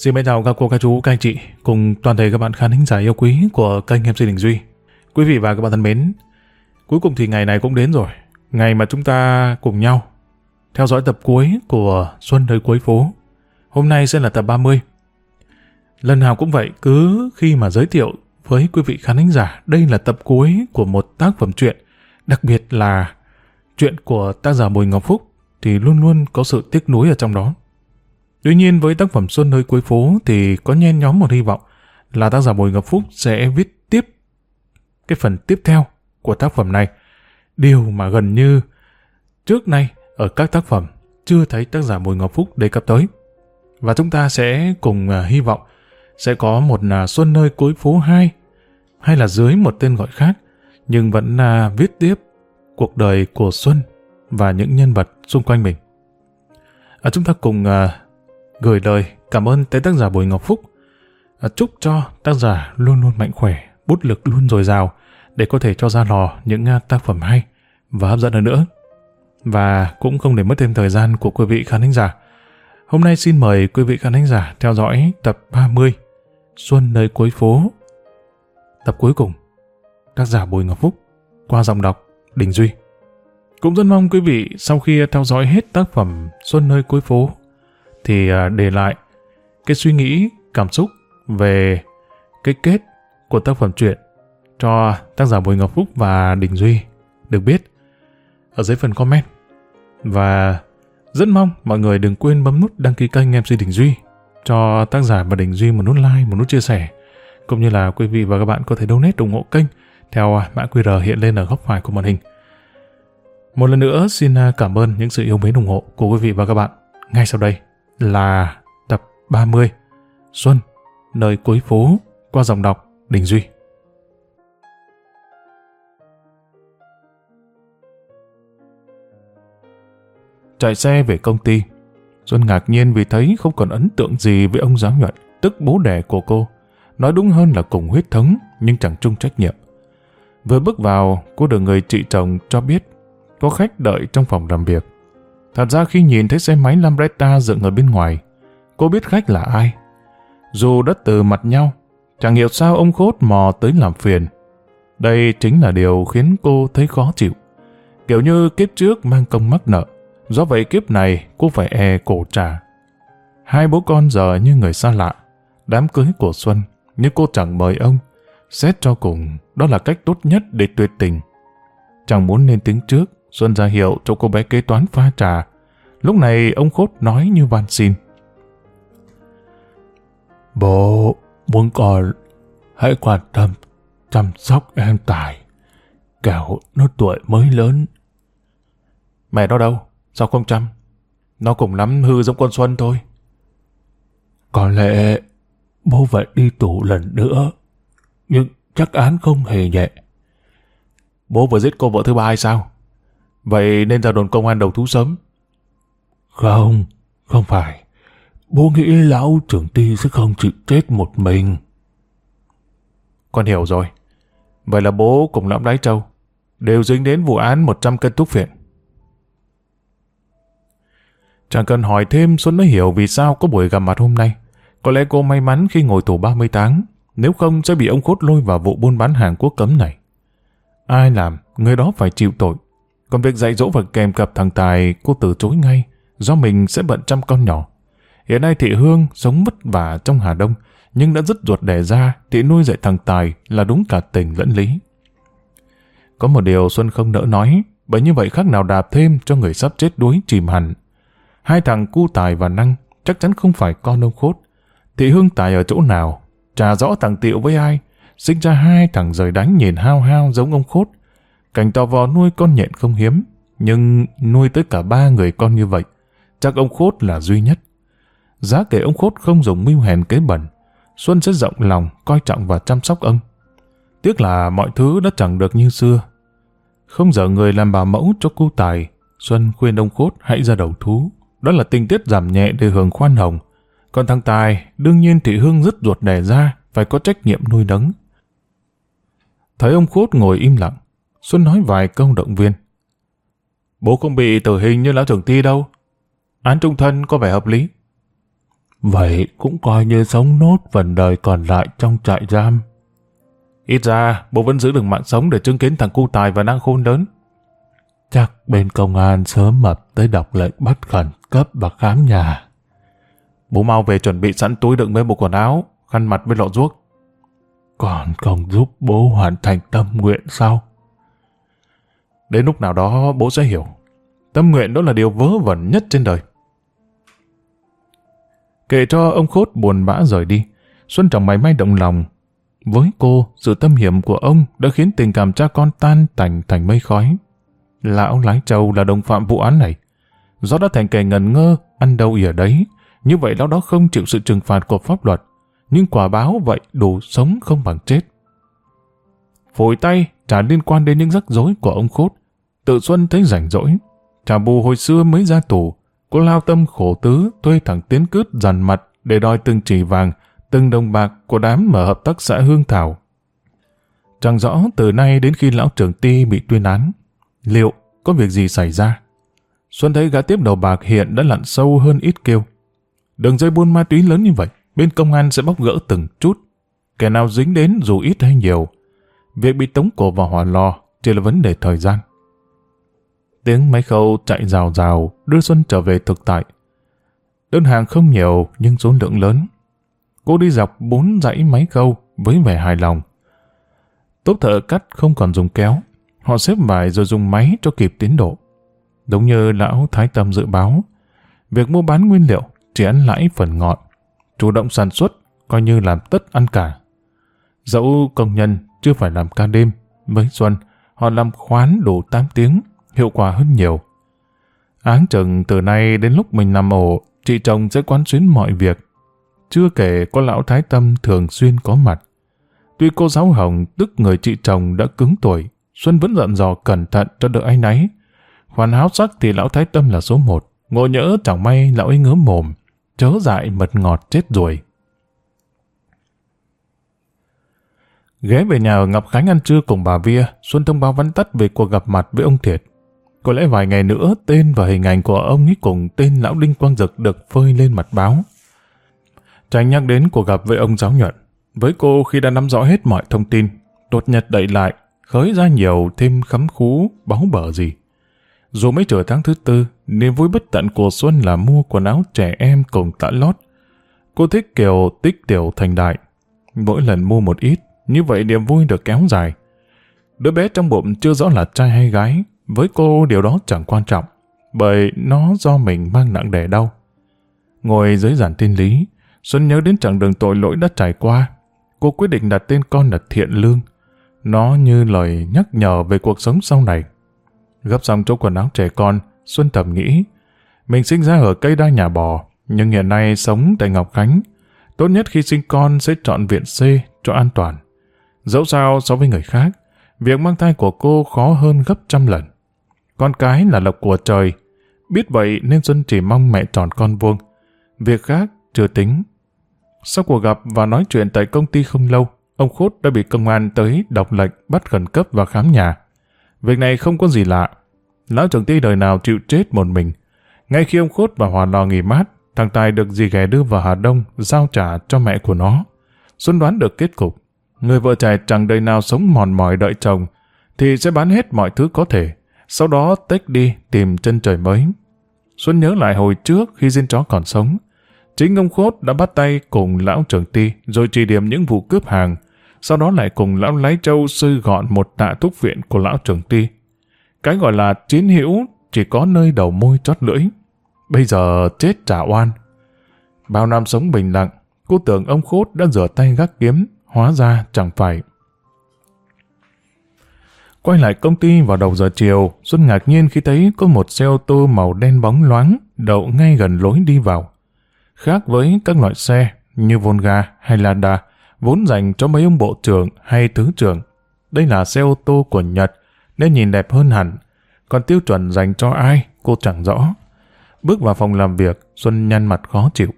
Xin mến chào các cô, các chú, các anh chị cùng toàn thể các bạn khán thính giả yêu quý của kênh MC Đình Duy. Quý vị và các bạn thân mến, cuối cùng thì ngày này cũng đến rồi. Ngày mà chúng ta cùng nhau theo dõi tập cuối của Xuân nơi cuối phố. Hôm nay sẽ là tập 30. Lần nào cũng vậy, cứ khi mà giới thiệu với quý vị khán thính giả, đây là tập cuối của một tác phẩm truyện, đặc biệt là chuyện của tác giả Bùi Ngọc Phúc thì luôn luôn có sự tiếc nuối ở trong đó. Tuy nhiên với tác phẩm Xuân nơi cuối phố thì có nhen nhóm một hy vọng là tác giả Bùi Ngọc Phúc sẽ viết tiếp cái phần tiếp theo của tác phẩm này. Điều mà gần như trước nay ở các tác phẩm chưa thấy tác giả Bùi Ngọc Phúc đề cập tới. Và chúng ta sẽ cùng uh, hy vọng sẽ có một uh, Xuân nơi cuối phố 2 hay là dưới một tên gọi khác nhưng vẫn uh, viết tiếp cuộc đời của Xuân và những nhân vật xung quanh mình. À, chúng ta cùng uh, gửi lời cảm ơn tới tác giả Bùi Ngọc Phúc. À, chúc cho tác giả luôn luôn mạnh khỏe, bút lực luôn dồi dào để có thể cho ra lò những à, tác phẩm hay và hấp dẫn hơn nữa. Và cũng không để mất thêm thời gian của quý vị khán thính giả. Hôm nay xin mời quý vị khán thính giả theo dõi tập 30 Xuân nơi cuối phố. Tập cuối cùng, tác giả Bùi Ngọc Phúc qua giọng đọc Đình Duy. Cũng rất mong quý vị sau khi theo dõi hết tác phẩm Xuân nơi cuối phố thì à, để lại cái suy nghĩ, cảm xúc về cái kết của tác phẩm truyện cho tác giả Bùi Ngọc Phúc và Đình Duy được biết ở dưới phần comment. Và rất mong mọi người đừng quên bấm nút đăng ký kênh MC Đình Duy cho tác giả và Đình Duy một nút like, một nút chia sẻ. Cũng như là quý vị và các bạn có thể donate ủng hộ kênh theo à, mã QR hiện lên ở góc phải của màn hình. Một lần nữa xin à, cảm ơn những sự yêu mến ủng hộ của quý vị và các bạn. Ngay sau đây là tập 30 Xuân, nơi cuối phố qua dòng đọc Đình Duy. Chạy xe về công ty, Xuân ngạc nhiên vì thấy không còn ấn tượng gì với ông giáo nhuận, tức bố đẻ của cô. Nói đúng hơn là cùng huyết thống, nhưng chẳng chung trách nhiệm. Vừa bước vào, cô được người chị chồng cho biết có khách đợi trong phòng làm việc. Thật ra khi nhìn thấy xe máy Lambretta dựng ở bên ngoài, cô biết khách là ai. Dù đã từ mặt nhau, chẳng hiểu sao ông khốt mò tới làm phiền. Đây chính là điều khiến cô thấy khó chịu. Kiểu như kiếp trước mang công mắc nợ, do vậy kiếp này cô phải e cổ trả. Hai bố con giờ như người xa lạ, đám cưới của Xuân, nhưng cô chẳng mời ông. Xét cho cùng, đó là cách tốt nhất để tuyệt tình. Chẳng muốn lên tiếng trước, Xuân ra hiệu cho cô bé kế toán pha trà. Lúc này ông Khốt nói như van xin. Bố muốn con hãy quan tâm chăm sóc em Tài. Kẻo nó tuổi mới lớn. Mẹ nó đâu? Sao không chăm? Nó cũng lắm hư giống con Xuân thôi. Có lẽ bố phải đi tù lần nữa. Nhưng chắc án không hề nhẹ. Bố vừa giết cô vợ thứ ba hay sao? Vậy nên ra đồn công an đầu thú sớm. Không, không phải. Bố nghĩ lão trưởng ty sẽ không chịu chết một mình. Con hiểu rồi. Vậy là bố cùng lõm đáy trâu đều dính đến vụ án 100 cân thuốc phiện. Chẳng cần hỏi thêm Xuân mới hiểu vì sao có buổi gặp mặt hôm nay. Có lẽ cô may mắn khi ngồi tù 30 tháng, nếu không sẽ bị ông Khốt lôi vào vụ buôn bán hàng quốc cấm này. Ai làm, người đó phải chịu tội. Còn việc dạy dỗ và kèm cặp thằng Tài cô từ chối ngay, do mình sẽ bận chăm con nhỏ. Hiện nay thị Hương sống vất vả trong Hà Đông, nhưng đã dứt ruột đẻ ra thì nuôi dạy thằng Tài là đúng cả tình lẫn lý. Có một điều Xuân không nỡ nói, bởi như vậy khác nào đạp thêm cho người sắp chết đuối chìm hẳn. Hai thằng cu Tài và Năng chắc chắn không phải con ông Khốt. Thị Hương Tài ở chỗ nào? Trả rõ thằng Tiệu với ai? Sinh ra hai thằng rời đánh nhìn hao hao giống ông Khốt. Cảnh tò vò nuôi con nhện không hiếm, nhưng nuôi tới cả ba người con như vậy, chắc ông Khốt là duy nhất. Giá kể ông Khốt không dùng mưu hèn kế bẩn, Xuân sẽ rộng lòng, coi trọng và chăm sóc ông. Tiếc là mọi thứ đã chẳng được như xưa. Không giờ người làm bà mẫu cho cô Tài, Xuân khuyên ông Khốt hãy ra đầu thú. Đó là tình tiết giảm nhẹ để hưởng khoan hồng. Còn thằng Tài, đương nhiên thị Hương rất ruột đẻ ra, phải có trách nhiệm nuôi nấng. Thấy ông Khốt ngồi im lặng, Xuân nói vài câu động viên. Bố không bị tử hình như lão trưởng ti đâu. Án trung thân có vẻ hợp lý. Vậy cũng coi như sống nốt phần đời còn lại trong trại giam. Ít ra, bố vẫn giữ được mạng sống để chứng kiến thằng cu tài và năng khôn lớn. Chắc bên công an sớm mập tới đọc lệnh bắt khẩn cấp và khám nhà. Bố mau về chuẩn bị sẵn túi đựng mấy bộ quần áo, khăn mặt với lọ ruốc. Còn không giúp bố hoàn thành tâm nguyện sao? Đến lúc nào đó bố sẽ hiểu. Tâm nguyện đó là điều vớ vẩn nhất trên đời. Kể cho ông Khốt buồn bã rời đi, Xuân trọng mày may động lòng. Với cô, sự tâm hiểm của ông đã khiến tình cảm cha con tan tành thành mây khói. Lão Lái Châu là đồng phạm vụ án này. Do đã thành kẻ ngần ngơ, ăn đâu ở đấy, như vậy lão đó không chịu sự trừng phạt của pháp luật, nhưng quả báo vậy đủ sống không bằng chết. Phổi tay chả liên quan đến những rắc rối của ông Khốt. Tự Xuân thấy rảnh rỗi. Chả bù hồi xưa mới ra tù, cô lao tâm khổ tứ thuê thằng tiến cướp dằn mặt để đòi từng chỉ vàng, từng đồng bạc của đám mở hợp tác xã Hương Thảo. Chẳng rõ từ nay đến khi lão trưởng ti bị tuyên án, liệu có việc gì xảy ra? Xuân thấy gã tiếp đầu bạc hiện đã lặn sâu hơn ít kêu. Đường dây buôn ma túy lớn như vậy, bên công an sẽ bóc gỡ từng chút. Kẻ nào dính đến dù ít hay nhiều, việc bị tống cổ vào hỏa lò chỉ là vấn đề thời gian. Tiếng máy khâu chạy rào rào đưa Xuân trở về thực tại. Đơn hàng không nhiều nhưng số lượng lớn. Cô đi dọc bốn dãy máy khâu với vẻ hài lòng. Tốt thợ cắt không còn dùng kéo. Họ xếp vải rồi dùng máy cho kịp tiến độ. Đúng như lão Thái Tâm dự báo, việc mua bán nguyên liệu chỉ ăn lãi phần ngọn, chủ động sản xuất coi như làm tất ăn cả. Dẫu công nhân chưa phải làm ca đêm, với Xuân họ làm khoán đủ 8 tiếng, hiệu quả hơn nhiều. Áng chừng từ nay đến lúc mình nằm ổ, chị chồng sẽ quán xuyến mọi việc. Chưa kể có lão thái tâm thường xuyên có mặt. Tuy cô giáo Hồng, tức người chị chồng đã cứng tuổi, Xuân vẫn dặn dò cẩn thận cho đỡ anh ấy. Hoàn háo sắc thì lão thái tâm là số một. Ngộ nhỡ chẳng may lão ấy ngớ mồm, chớ dại mật ngọt chết rồi. Ghé về nhà ở Ngọc Khánh ăn trưa cùng bà Via, Xuân thông báo vắn tắt về cuộc gặp mặt với ông Thiệt. Có lẽ vài ngày nữa, tên và hình ảnh của ông ấy cùng tên lão Đinh Quang Dực được phơi lên mặt báo. Tránh nhắc đến cuộc gặp với ông giáo nhuận. Với cô khi đã nắm rõ hết mọi thông tin, đột nhật đẩy lại, khới ra nhiều thêm khắm khú, báo bở gì. Dù mới trở tháng thứ tư, niềm vui bất tận của Xuân là mua quần áo trẻ em cùng tã lót. Cô thích kiểu tích tiểu thành đại. Mỗi lần mua một ít, như vậy niềm vui được kéo dài. Đứa bé trong bụng chưa rõ là trai hay gái, với cô điều đó chẳng quan trọng, bởi nó do mình mang nặng đẻ đau. Ngồi dưới giản tin lý, Xuân nhớ đến chặng đường tội lỗi đã trải qua. Cô quyết định đặt tên con là Thiện Lương. Nó như lời nhắc nhở về cuộc sống sau này. Gấp xong chỗ quần áo trẻ con, Xuân thầm nghĩ, mình sinh ra ở cây đa nhà bò, nhưng hiện nay sống tại Ngọc Khánh. Tốt nhất khi sinh con sẽ chọn viện C cho an toàn. Dẫu sao so với người khác, việc mang thai của cô khó hơn gấp trăm lần. Con cái là lộc của trời. Biết vậy nên Xuân chỉ mong mẹ tròn con vuông. Việc khác chưa tính. Sau cuộc gặp và nói chuyện tại công ty không lâu, ông Khốt đã bị công an tới đọc lệnh bắt khẩn cấp và khám nhà. Việc này không có gì lạ. Lão trưởng ty đời nào chịu chết một mình. Ngay khi ông Khốt và Hòa Lò nghỉ mát, thằng Tài được dì ghẻ đưa vào Hà Đông giao trả cho mẹ của nó. Xuân đoán được kết cục. Người vợ trẻ chẳng đời nào sống mòn mỏi đợi chồng, thì sẽ bán hết mọi thứ có thể, sau đó tách đi tìm chân trời mới. Xuân nhớ lại hồi trước khi Diên chó còn sống, chính ông Khốt đã bắt tay cùng lão trưởng ti rồi chỉ điểm những vụ cướp hàng, sau đó lại cùng lão lái châu sư gọn một tạ thuốc viện của lão trưởng ti. Cái gọi là chiến hữu chỉ có nơi đầu môi chót lưỡi. Bây giờ chết trả oan. Bao năm sống bình lặng, cô tưởng ông Khốt đã rửa tay gác kiếm, hóa ra chẳng phải. Quay lại công ty vào đầu giờ chiều, Xuân ngạc nhiên khi thấy có một xe ô tô màu đen bóng loáng đậu ngay gần lối đi vào. Khác với các loại xe như Volga hay Lada, vốn dành cho mấy ông bộ trưởng hay thứ trưởng. Đây là xe ô tô của Nhật, nên nhìn đẹp hơn hẳn. Còn tiêu chuẩn dành cho ai, cô chẳng rõ. Bước vào phòng làm việc, Xuân nhăn mặt khó chịu.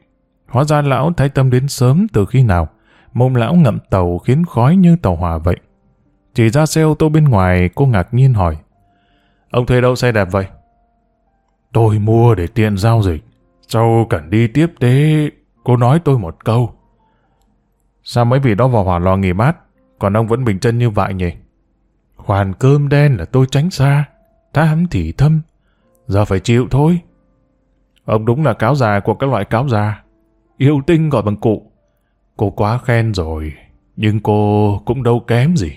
Hóa ra lão thái tâm đến sớm từ khi nào. Mông lão ngậm tàu khiến khói như tàu hỏa vậy. Chỉ ra xe ô tô bên ngoài, cô ngạc nhiên hỏi. Ông thuê đâu xe đẹp vậy? Tôi mua để tiện giao dịch. Sao cần đi tiếp tế? Cô nói tôi một câu. Sao mấy vị đó vào hỏa lò nghỉ mát, còn ông vẫn bình chân như vậy nhỉ? Khoản cơm đen là tôi tránh xa, thám thì thâm, giờ phải chịu thôi. Ông đúng là cáo già của các loại cáo già, yêu tinh gọi bằng cụ. Cô quá khen rồi, nhưng cô cũng đâu kém gì.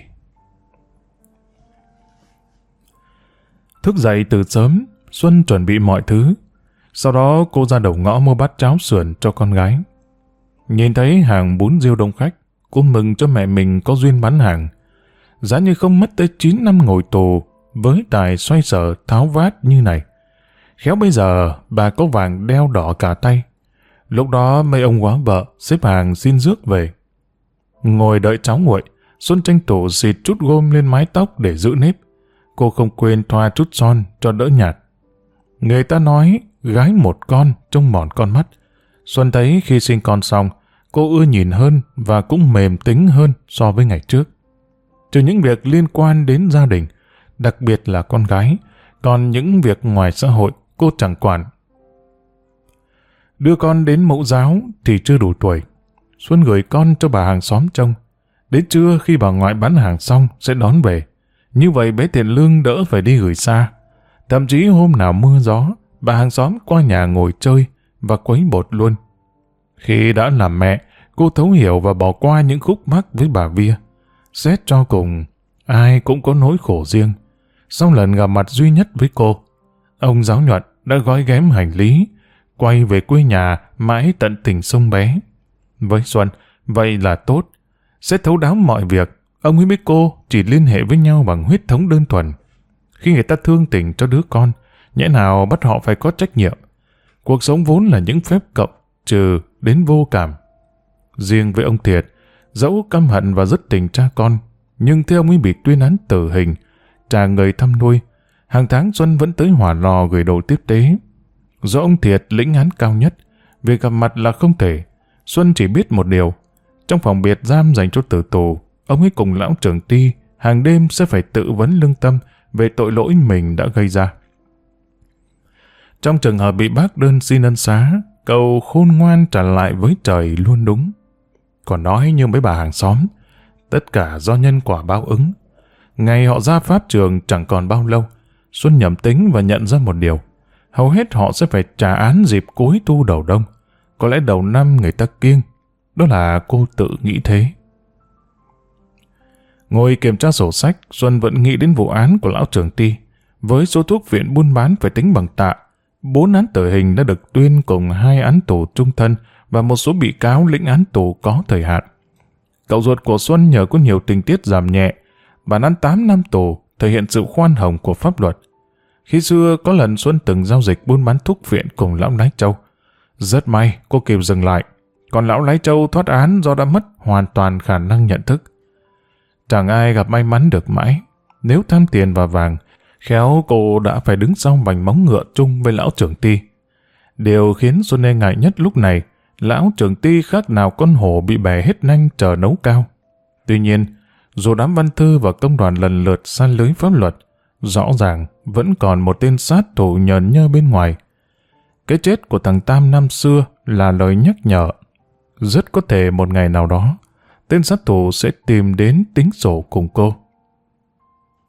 Thức dậy từ sớm, Xuân chuẩn bị mọi thứ. Sau đó cô ra đầu ngõ mua bát cháo sườn cho con gái. Nhìn thấy hàng bún riêu đông khách, cô mừng cho mẹ mình có duyên bán hàng. Giá như không mất tới 9 năm ngồi tù với tài xoay sở tháo vát như này. Khéo bây giờ bà có vàng đeo đỏ cả tay. Lúc đó mấy ông quá vợ xếp hàng xin rước về. Ngồi đợi cháu nguội, Xuân tranh thủ xịt chút gôm lên mái tóc để giữ nếp. Cô không quên thoa chút son cho đỡ nhạt. Người ta nói gái một con trông mòn con mắt. Xuân thấy khi sinh con xong, cô ưa nhìn hơn và cũng mềm tính hơn so với ngày trước. Trừ những việc liên quan đến gia đình, đặc biệt là con gái, còn những việc ngoài xã hội cô chẳng quản. Đưa con đến mẫu giáo thì chưa đủ tuổi. Xuân gửi con cho bà hàng xóm trông. Đến trưa khi bà ngoại bán hàng xong sẽ đón về. Như vậy bé tiền lương đỡ phải đi gửi xa. Thậm chí hôm nào mưa gió, bà hàng xóm qua nhà ngồi chơi và quấy bột luôn. Khi đã làm mẹ, cô thấu hiểu và bỏ qua những khúc mắc với bà Via. Xét cho cùng, ai cũng có nỗi khổ riêng. Sau lần gặp mặt duy nhất với cô, ông giáo nhuận đã gói ghém hành lý, quay về quê nhà mãi tận tình sông bé. Với Xuân, vậy là tốt. Sẽ thấu đáo mọi việc, ông ấy với cô chỉ liên hệ với nhau bằng huyết thống đơn thuần. Khi người ta thương tình cho đứa con, nhẽ nào bắt họ phải có trách nhiệm. Cuộc sống vốn là những phép cộng, trừ đến vô cảm. Riêng với ông Thiệt, dẫu căm hận và rất tình cha con, nhưng theo ông ấy bị tuyên án tử hình, trả người thăm nuôi, hàng tháng Xuân vẫn tới hỏa lò gửi đồ tiếp tế. Do ông Thiệt lĩnh án cao nhất, việc gặp mặt là không thể. Xuân chỉ biết một điều, trong phòng biệt giam dành cho tử tù, ông ấy cùng lão trưởng ti hàng đêm sẽ phải tự vấn lương tâm về tội lỗi mình đã gây ra. Trong trường hợp bị bác đơn xin ân xá, cầu khôn ngoan trả lại với trời luôn đúng. Còn nói như mấy bà hàng xóm, tất cả do nhân quả báo ứng. Ngày họ ra pháp trường chẳng còn bao lâu, Xuân nhầm tính và nhận ra một điều. Hầu hết họ sẽ phải trả án dịp cuối tu đầu đông. Có lẽ đầu năm người ta kiêng. Đó là cô tự nghĩ thế. Ngồi kiểm tra sổ sách, Xuân vẫn nghĩ đến vụ án của lão trưởng ti. Với số thuốc viện buôn bán phải tính bằng tạ, bốn án tử hình đã được tuyên cùng hai án tù trung thân và một số bị cáo lĩnh án tù có thời hạn. Cậu ruột của Xuân nhờ có nhiều tình tiết giảm nhẹ, bản án 8 năm tù thể hiện sự khoan hồng của pháp luật. Khi xưa có lần Xuân từng giao dịch buôn bán thuốc viện cùng lão Lái Châu. Rất may cô kịp dừng lại, còn lão Lái Châu thoát án do đã mất hoàn toàn khả năng nhận thức. Chẳng ai gặp may mắn được mãi. Nếu tham tiền và vàng, khéo cô đã phải đứng sau vành móng ngựa chung với lão trưởng ti. Điều khiến Xuân e ngại nhất lúc này, lão trưởng ti khác nào con hổ bị bè hết nanh chờ nấu cao. Tuy nhiên, dù đám văn thư và công đoàn lần lượt san lưới pháp luật, rõ ràng vẫn còn một tên sát thủ nhờn nhơ bên ngoài. Cái chết của thằng Tam năm xưa là lời nhắc nhở. Rất có thể một ngày nào đó, tên sát thủ sẽ tìm đến tính sổ cùng cô.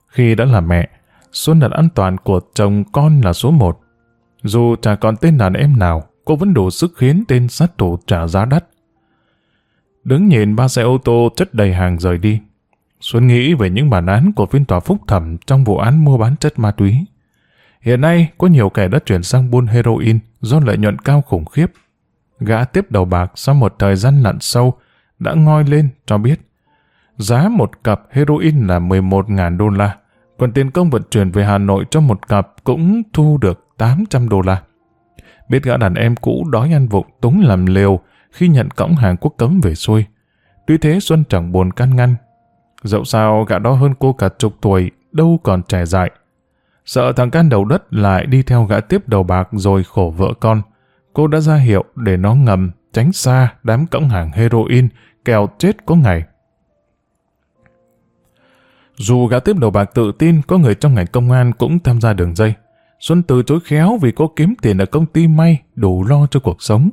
Khi đã là mẹ, Xuân đặt an toàn của chồng con là số một. Dù chả còn tên đàn em nào, cô vẫn đủ sức khiến tên sát thủ trả giá đắt. Đứng nhìn ba xe ô tô chất đầy hàng rời đi, Xuân nghĩ về những bản án của phiên tòa phúc thẩm trong vụ án mua bán chất ma túy. Hiện nay, có nhiều kẻ đã chuyển sang buôn heroin do lợi nhuận cao khủng khiếp. Gã tiếp đầu bạc sau một thời gian lặn sâu đã ngoi lên cho biết giá một cặp heroin là 11.000 đô la, còn tiền công vận chuyển về Hà Nội cho một cặp cũng thu được 800 đô la. Biết gã đàn em cũ đói ăn vụng túng làm liều khi nhận cõng hàng quốc cấm về xuôi. Tuy thế Xuân chẳng buồn can ngăn. Dẫu sao gã đó hơn cô cả chục tuổi, đâu còn trẻ dại. Sợ thằng can đầu đất lại đi theo gã tiếp đầu bạc rồi khổ vợ con. Cô đã ra hiệu để nó ngầm, tránh xa đám cõng hàng heroin, kèo chết có ngày. Dù gã tiếp đầu bạc tự tin có người trong ngành công an cũng tham gia đường dây, Xuân từ chối khéo vì cô kiếm tiền ở công ty may đủ lo cho cuộc sống.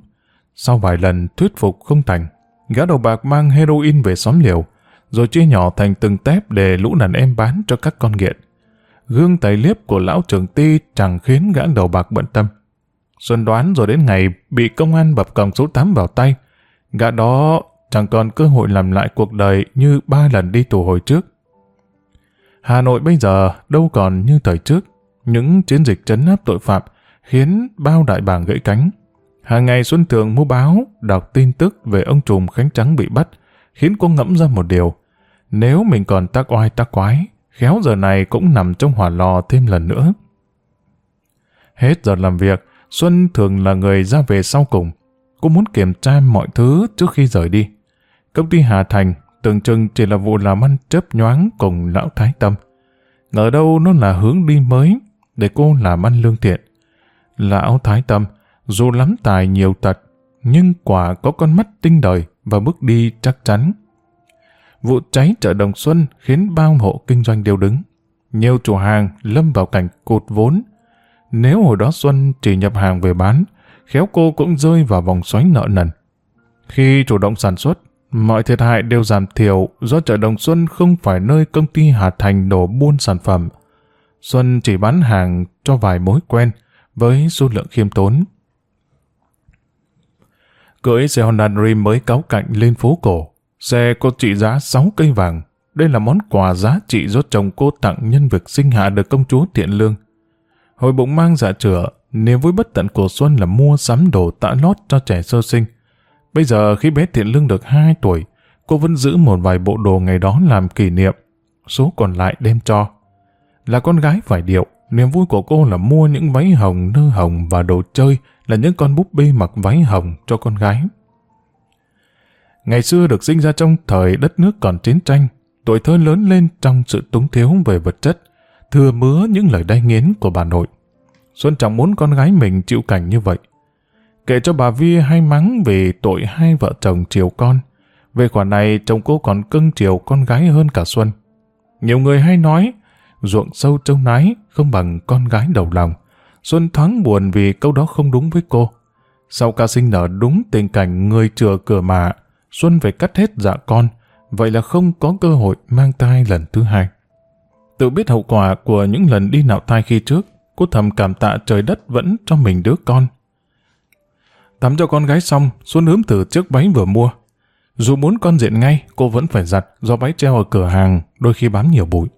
Sau vài lần thuyết phục không thành, gã đầu bạc mang heroin về xóm liều, rồi chia nhỏ thành từng tép để lũ đàn em bán cho các con nghiện. Gương tài liếp của lão trưởng ti chẳng khiến gã đầu bạc bận tâm. Xuân đoán rồi đến ngày bị công an bập còng số 8 vào tay, gã đó chẳng còn cơ hội làm lại cuộc đời như ba lần đi tù hồi trước. Hà Nội bây giờ đâu còn như thời trước, những chiến dịch trấn áp tội phạm khiến bao đại bàng gãy cánh. Hàng ngày Xuân Thường mua báo, đọc tin tức về ông trùm Khánh Trắng bị bắt, khiến cô ngẫm ra một điều. Nếu mình còn tác oai tác quái, khéo giờ này cũng nằm trong hỏa lò thêm lần nữa. Hết giờ làm việc, Xuân thường là người ra về sau cùng. Cô muốn kiểm tra mọi thứ trước khi rời đi. Công ty Hà Thành tưởng chừng chỉ là vụ làm ăn chớp nhoáng cùng lão Thái Tâm. Ngờ đâu nó là hướng đi mới để cô làm ăn lương thiện. Lão Thái Tâm, dù lắm tài nhiều tật, nhưng quả có con mắt tinh đời và bước đi chắc chắn. Vụ cháy chợ Đồng Xuân khiến bao hộ kinh doanh đều đứng. Nhiều chủ hàng lâm vào cảnh cột vốn. Nếu hồi đó Xuân chỉ nhập hàng về bán, khéo cô cũng rơi vào vòng xoáy nợ nần. Khi chủ động sản xuất, mọi thiệt hại đều giảm thiểu do chợ Đồng Xuân không phải nơi công ty Hà Thành đổ buôn sản phẩm. Xuân chỉ bán hàng cho vài mối quen với số lượng khiêm tốn. Cưỡi xe Honda Dream mới cáo cạnh lên phố cổ. Xe có trị giá 6 cây vàng. Đây là món quà giá trị do chồng cô tặng nhân việc sinh hạ được công chúa Thiện Lương. Hồi bụng mang dạ chữa, niềm vui bất tận của Xuân là mua sắm đồ tạ lót cho trẻ sơ sinh. Bây giờ khi bé Thiện Lương được 2 tuổi, cô vẫn giữ một vài bộ đồ ngày đó làm kỷ niệm. Số còn lại đem cho. Là con gái phải điệu, niềm vui của cô là mua những váy hồng, nơ hồng và đồ chơi là những con búp bê mặc váy hồng cho con gái. Ngày xưa được sinh ra trong thời đất nước còn chiến tranh, tuổi thơ lớn lên trong sự túng thiếu về vật chất, thừa mứa những lời đay nghiến của bà nội. Xuân chẳng muốn con gái mình chịu cảnh như vậy. Kể cho bà Vi hay mắng về tội hai vợ chồng chiều con. Về khoản này, chồng cô còn cưng chiều con gái hơn cả Xuân. Nhiều người hay nói, ruộng sâu trâu nái không bằng con gái đầu lòng. Xuân thoáng buồn vì câu đó không đúng với cô. Sau ca sinh nở đúng tình cảnh người chừa cửa mạ, Xuân phải cắt hết dạ con, vậy là không có cơ hội mang thai lần thứ hai. Tự biết hậu quả của những lần đi nạo thai khi trước, cô thầm cảm tạ trời đất vẫn cho mình đứa con. Tắm cho con gái xong, Xuân ướm thử chiếc váy vừa mua. Dù muốn con diện ngay, cô vẫn phải giặt do váy treo ở cửa hàng, đôi khi bám nhiều bụi.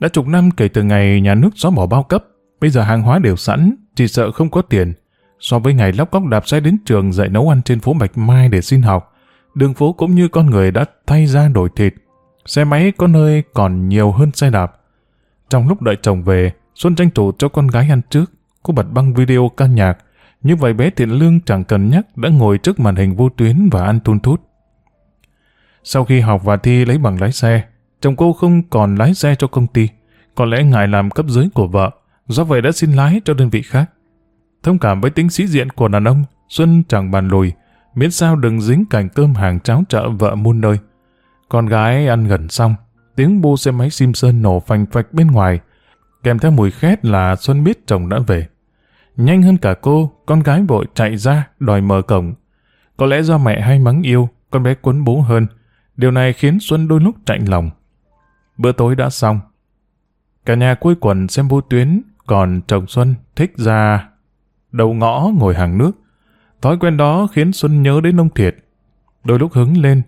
Đã chục năm kể từ ngày nhà nước xóa bỏ bao cấp, bây giờ hàng hóa đều sẵn, chỉ sợ không có tiền. So với ngày lóc cóc đạp xe đến trường dạy nấu ăn trên phố Bạch Mai để xin học, đường phố cũng như con người đã thay ra đổi thịt. Xe máy có nơi còn nhiều hơn xe đạp. Trong lúc đợi chồng về, Xuân tranh thủ cho con gái ăn trước. Cô bật băng video ca nhạc. Như vậy bé Thiện Lương chẳng cần nhắc đã ngồi trước màn hình vô tuyến và ăn tun thút. Sau khi học và thi lấy bằng lái xe, chồng cô không còn lái xe cho công ty. Có lẽ ngài làm cấp dưới của vợ, do vậy đã xin lái cho đơn vị khác. Thông cảm với tính sĩ diện của đàn ông, Xuân chẳng bàn lùi, miễn sao đừng dính cảnh cơm hàng cháo chợ vợ muôn nơi. Con gái ăn gần xong, tiếng bu xe máy Simpson nổ phành phạch bên ngoài, kèm theo mùi khét là Xuân biết chồng đã về. Nhanh hơn cả cô, con gái vội chạy ra, đòi mở cổng. Có lẽ do mẹ hay mắng yêu, con bé quấn bố hơn. Điều này khiến Xuân đôi lúc chạnh lòng. Bữa tối đã xong. Cả nhà cuối quần xem vô tuyến, còn chồng Xuân thích ra đầu ngõ ngồi hàng nước. Thói quen đó khiến Xuân nhớ đến ông Thiệt. Đôi lúc hứng lên,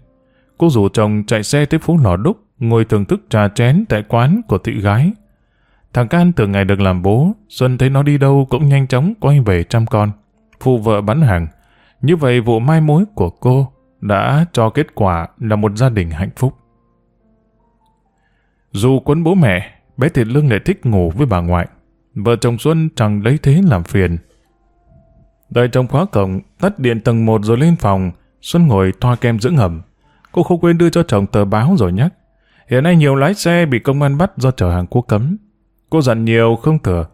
cô rủ chồng chạy xe tới phố Lò Đúc, ngồi thưởng thức trà chén tại quán của thị gái. Thằng Can từ ngày được làm bố, Xuân thấy nó đi đâu cũng nhanh chóng quay về chăm con. Phụ vợ bán hàng. Như vậy vụ mai mối của cô đã cho kết quả là một gia đình hạnh phúc. Dù quấn bố mẹ, bé Thiệt Lương lại thích ngủ với bà ngoại. Vợ chồng Xuân chẳng lấy thế làm phiền. Đợi chồng khóa cổng, tắt điện tầng 1 rồi lên phòng, Xuân ngồi thoa kem dưỡng ẩm. Cô không quên đưa cho chồng tờ báo rồi nhắc. Hiện nay nhiều lái xe bị công an bắt do chở hàng quốc cấm. Cô dặn nhiều không thừa.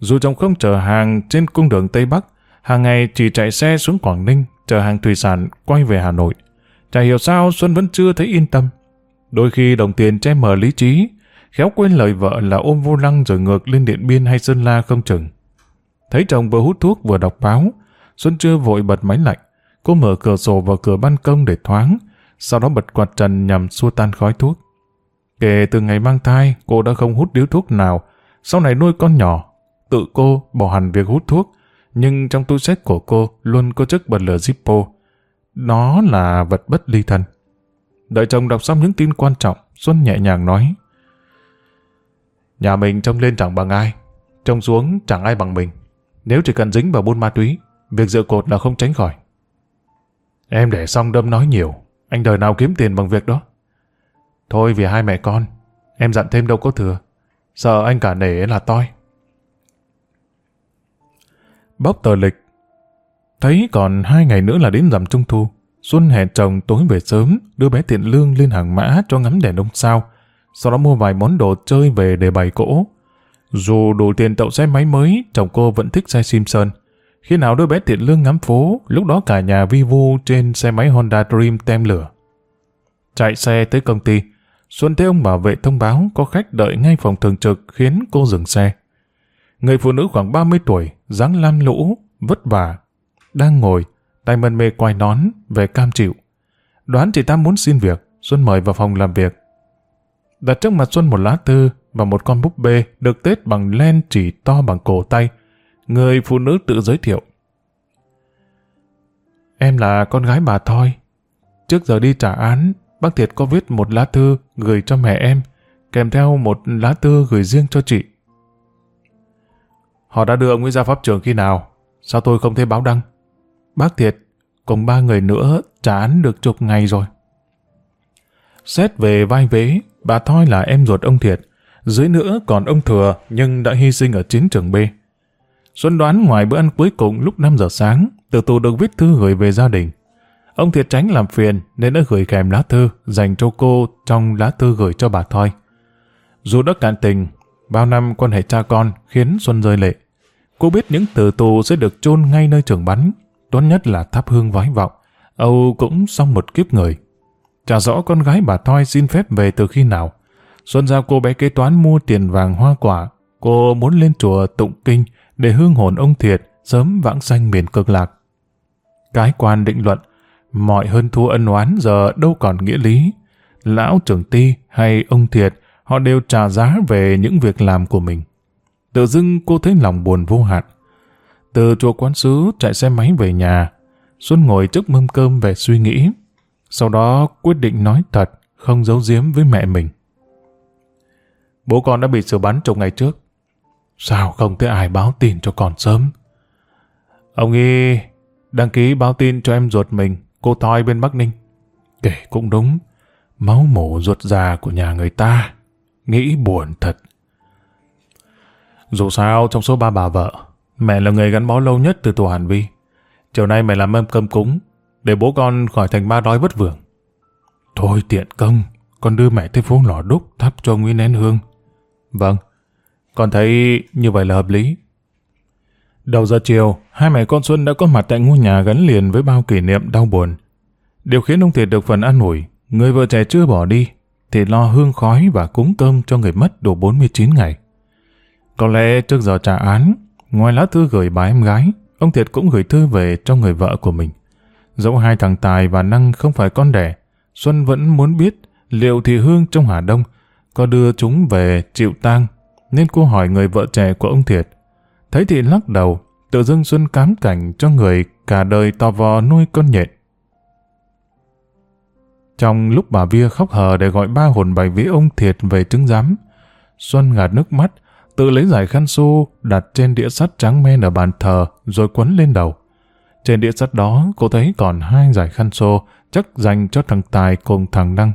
Dù chồng không chở hàng trên cung đường Tây Bắc, hàng ngày chỉ chạy xe xuống Quảng Ninh, chở hàng thủy sản quay về Hà Nội. Chả hiểu sao Xuân vẫn chưa thấy yên tâm. Đôi khi đồng tiền che mờ lý trí, khéo quên lời vợ là ôm vô lăng rồi ngược lên Điện Biên hay Sơn La không chừng. Thấy chồng vừa hút thuốc vừa đọc báo, Xuân chưa vội bật máy lạnh. Cô mở cửa sổ vào cửa ban công để thoáng, sau đó bật quạt trần nhằm xua tan khói thuốc. Kể từ ngày mang thai, cô đã không hút điếu thuốc nào. Sau này nuôi con nhỏ, tự cô bỏ hẳn việc hút thuốc, nhưng trong túi sách của cô luôn có chiếc bật lửa Zippo. Nó là vật bất ly thân. Đợi chồng đọc xong những tin quan trọng, Xuân nhẹ nhàng nói. Nhà mình trông lên chẳng bằng ai, trông xuống chẳng ai bằng mình. Nếu chỉ cần dính vào buôn ma túy, việc dựa cột là không tránh khỏi. Em để xong đâm nói nhiều, anh đời nào kiếm tiền bằng việc đó. Thôi vì hai mẹ con, em dặn thêm đâu có thừa. Sợ anh cả nể là toi. Bóc tờ lịch. Thấy còn hai ngày nữa là đến rằm trung thu. Xuân hẹn chồng tối về sớm, đưa bé Tiện Lương lên hàng mã cho ngắm đèn ông sao. Sau đó mua vài món đồ chơi về để bày cỗ. Dù đủ tiền tậu xe máy mới, chồng cô vẫn thích xe Simpson. Khi nào đứa bé Tiện Lương ngắm phố, lúc đó cả nhà vi vu trên xe máy Honda Dream tem lửa. Chạy xe tới công ty, Xuân thấy ông bảo vệ thông báo có khách đợi ngay phòng thường trực khiến cô dừng xe. Người phụ nữ khoảng 30 tuổi, dáng lam lũ, vất vả, đang ngồi, tay mân mê quay nón, về cam chịu. Đoán chị ta muốn xin việc, Xuân mời vào phòng làm việc. Đặt trước mặt Xuân một lá thư và một con búp bê được tết bằng len chỉ to bằng cổ tay. Người phụ nữ tự giới thiệu. Em là con gái bà Thoi. Trước giờ đi trả án, bác Thiệt có viết một lá thư gửi cho mẹ em, kèm theo một lá thư gửi riêng cho chị. Họ đã đưa ông ấy ra pháp trường khi nào? Sao tôi không thấy báo đăng? Bác Thiệt, cùng ba người nữa trả án được chục ngày rồi. Xét về vai vế, bà Thoi là em ruột ông Thiệt. Dưới nữa còn ông Thừa nhưng đã hy sinh ở chiến trường B. Xuân đoán ngoài bữa ăn cuối cùng lúc 5 giờ sáng, từ tù được viết thư gửi về gia đình. Ông Thiệt tránh làm phiền nên đã gửi kèm lá thư dành cho cô trong lá thư gửi cho bà Thoi. Dù đã cạn tình, bao năm quan hệ cha con khiến Xuân rơi lệ. Cô biết những tử tù sẽ được chôn ngay nơi trường bắn, tốt nhất là thắp hương vái vọng. Âu cũng xong một kiếp người. Chả rõ con gái bà Thoi xin phép về từ khi nào. Xuân giao cô bé kế toán mua tiền vàng hoa quả. Cô muốn lên chùa tụng kinh để hương hồn ông Thiệt sớm vãng sanh miền cực lạc. Cái quan định luận, mọi hơn thua ân oán giờ đâu còn nghĩa lý. Lão trưởng ti hay ông Thiệt, họ đều trả giá về những việc làm của mình. Tự dưng cô thấy lòng buồn vô hạn. Từ chùa quán sứ chạy xe máy về nhà, Xuân ngồi trước mâm cơm về suy nghĩ. Sau đó quyết định nói thật, không giấu giếm với mẹ mình. Bố con đã bị sửa bắn trong ngày trước. Sao không thấy ai báo tin cho con sớm? Ông Y đăng ký báo tin cho em ruột mình, cô Thoi bên Bắc Ninh. Kể cũng đúng, máu mổ ruột già của nhà người ta. Nghĩ buồn thật. Dù sao, trong số ba bà vợ, mẹ là người gắn bó lâu nhất từ tù Hàn Vi. Chiều nay mẹ làm mâm cơm cúng, để bố con khỏi thành ba đói vất vưởng. Thôi tiện công, con đưa mẹ tới phố lò đúc thắp cho Nguyễn nén hương. Vâng, con thấy như vậy là hợp lý. Đầu giờ chiều, hai mẹ con Xuân đã có mặt tại ngôi nhà gắn liền với bao kỷ niệm đau buồn. Điều khiến ông Thiệt được phần an ủi, người vợ trẻ chưa bỏ đi, thì lo hương khói và cúng cơm cho người mất đủ 49 ngày. Có lẽ trước giờ trả án, ngoài lá thư gửi bà em gái, ông Thiệt cũng gửi thư về cho người vợ của mình. Dẫu hai thằng Tài và Năng không phải con đẻ, Xuân vẫn muốn biết liệu thì Hương trong Hà Đông có đưa chúng về chịu tang, nên cô hỏi người vợ trẻ của ông Thiệt. Thấy thì lắc đầu, tự dưng Xuân cám cảnh cho người cả đời to vò nuôi con nhện. Trong lúc bà Bia khóc hờ để gọi ba hồn bài với ông Thiệt về trứng giám, Xuân gạt nước mắt, tự lấy giải khăn xô đặt trên đĩa sắt trắng men ở bàn thờ rồi quấn lên đầu. Trên đĩa sắt đó cô thấy còn hai giải khăn xô chắc dành cho thằng Tài cùng thằng Đăng.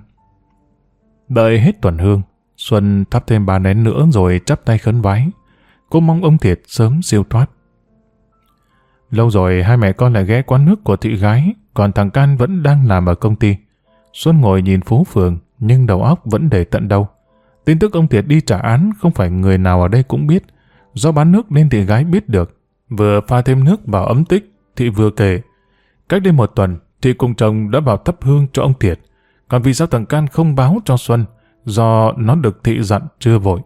Đợi hết tuần hương, Xuân thắp thêm ba nén nữa rồi chắp tay khấn vái. Cô mong ông Thiệt sớm siêu thoát. Lâu rồi hai mẹ con lại ghé quán nước của thị gái, còn thằng Can vẫn đang làm ở công ty. Xuân ngồi nhìn phố phường, nhưng đầu óc vẫn để tận đâu. Tin tức ông Thiệt đi trả án không phải người nào ở đây cũng biết. Do bán nước nên thị gái biết được. Vừa pha thêm nước vào ấm tích, thị vừa kể. Cách đây một tuần, thị cùng chồng đã vào thắp hương cho ông Thiệt. Còn vì sao thằng Can không báo cho Xuân? Do nó được thị dặn chưa vội.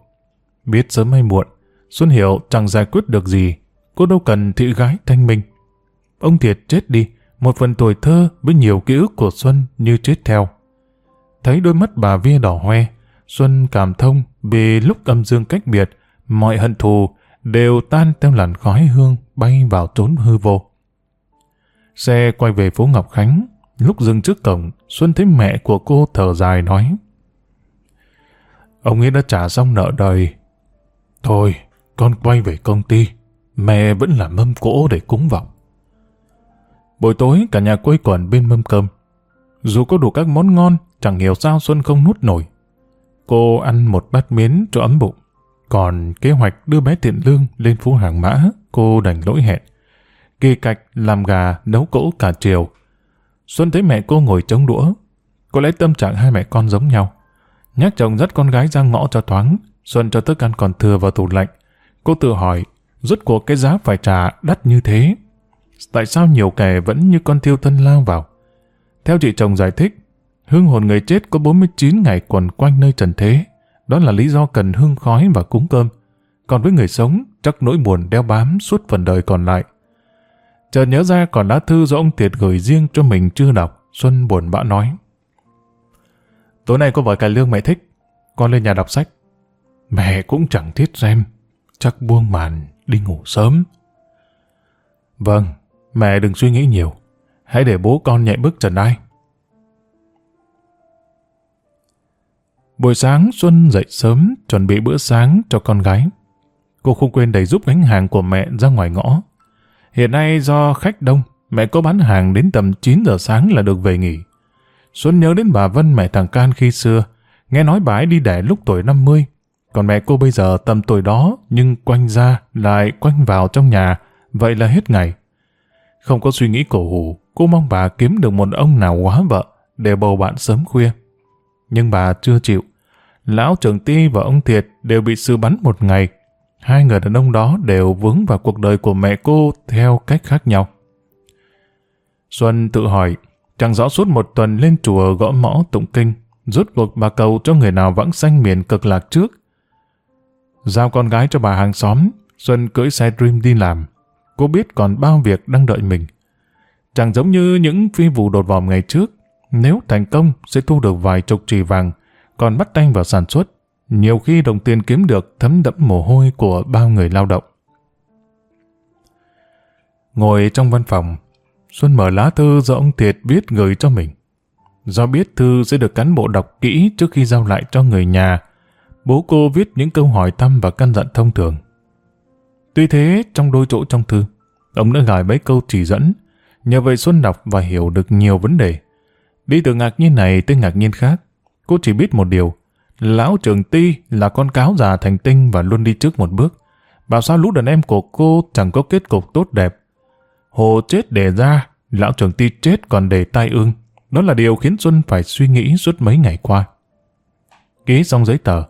Biết sớm hay muộn, Xuân hiểu chẳng giải quyết được gì. Cô đâu cần thị gái thanh minh. Ông Thiệt chết đi, một phần tuổi thơ với nhiều ký ức của Xuân như chết theo. Thấy đôi mắt bà Via đỏ hoe, Xuân cảm thông vì lúc âm dương cách biệt, mọi hận thù đều tan theo làn khói hương bay vào trốn hư vô. Xe quay về phố Ngọc Khánh, lúc dừng trước cổng, Xuân thấy mẹ của cô thở dài nói. Ông ấy đã trả xong nợ đời. Thôi, con quay về công ty, mẹ vẫn làm mâm cỗ để cúng vọng. Buổi tối cả nhà quây quần bên mâm cơm. Dù có đủ các món ngon, chẳng hiểu sao Xuân không nuốt nổi. Cô ăn một bát miến cho ấm bụng. Còn kế hoạch đưa bé tiện Lương lên phố hàng mã, cô đành lỗi hẹn. Kỳ cạch làm gà nấu cỗ cả chiều. Xuân thấy mẹ cô ngồi chống đũa. Có lẽ tâm trạng hai mẹ con giống nhau. Nhắc chồng dắt con gái ra ngõ cho thoáng, Xuân cho thức ăn còn thừa vào tủ lạnh. Cô tự hỏi, rốt cuộc cái giá phải trả đắt như thế. Tại sao nhiều kẻ vẫn như con thiêu thân lao vào? Theo chị chồng giải thích, hương hồn người chết có 49 ngày quần quanh nơi trần thế. Đó là lý do cần hương khói và cúng cơm. Còn với người sống, chắc nỗi buồn đeo bám suốt phần đời còn lại. Chờ nhớ ra còn lá thư do ông Tiệt gửi riêng cho mình chưa đọc, Xuân buồn bã nói. Tối nay có vợ cải lương mẹ thích, con lên nhà đọc sách. Mẹ cũng chẳng thiết xem, chắc buông màn đi ngủ sớm. Vâng, mẹ đừng suy nghĩ nhiều, hãy để bố con nhẹ bước trần ai. Buổi sáng Xuân dậy sớm chuẩn bị bữa sáng cho con gái. Cô không quên đẩy giúp gánh hàng của mẹ ra ngoài ngõ. Hiện nay do khách đông, mẹ có bán hàng đến tầm 9 giờ sáng là được về nghỉ. Xuân nhớ đến bà Vân mẹ thằng Can khi xưa, nghe nói bà ấy đi đẻ lúc tuổi 50, còn mẹ cô bây giờ tầm tuổi đó nhưng quanh ra lại quanh vào trong nhà, vậy là hết ngày. Không có suy nghĩ cổ hủ, cô mong bà kiếm được một ông nào quá vợ để bầu bạn sớm khuya. Nhưng bà chưa chịu. Lão trưởng ti và ông Thiệt đều bị sư bắn một ngày. Hai người đàn ông đó đều vướng vào cuộc đời của mẹ cô theo cách khác nhau. Xuân tự hỏi, chẳng rõ suốt một tuần lên chùa gõ mõ tụng kinh, rút cuộc bà cầu cho người nào vãng sanh miền cực lạc trước. Giao con gái cho bà hàng xóm, Xuân cưỡi xe Dream đi làm. Cô biết còn bao việc đang đợi mình. Chẳng giống như những phi vụ đột vòm ngày trước, nếu thành công sẽ thu được vài chục trì vàng, còn bắt tay vào sản xuất. Nhiều khi đồng tiền kiếm được thấm đẫm mồ hôi của bao người lao động. Ngồi trong văn phòng, Xuân mở lá thư do ông Thiệt viết gửi cho mình. Do biết thư sẽ được cán bộ đọc kỹ trước khi giao lại cho người nhà, bố cô viết những câu hỏi thăm và căn dặn thông thường. Tuy thế, trong đôi chỗ trong thư, ông đã gài mấy câu chỉ dẫn, nhờ vậy Xuân đọc và hiểu được nhiều vấn đề. Đi từ ngạc nhiên này tới ngạc nhiên khác, cô chỉ biết một điều, lão trường ti là con cáo già thành tinh và luôn đi trước một bước. Bảo sao lũ đàn em của cô chẳng có kết cục tốt đẹp. Hồ chết để ra, lão trưởng ti chết còn để tai ương. Đó là điều khiến Xuân phải suy nghĩ suốt mấy ngày qua. Ký xong giấy tờ,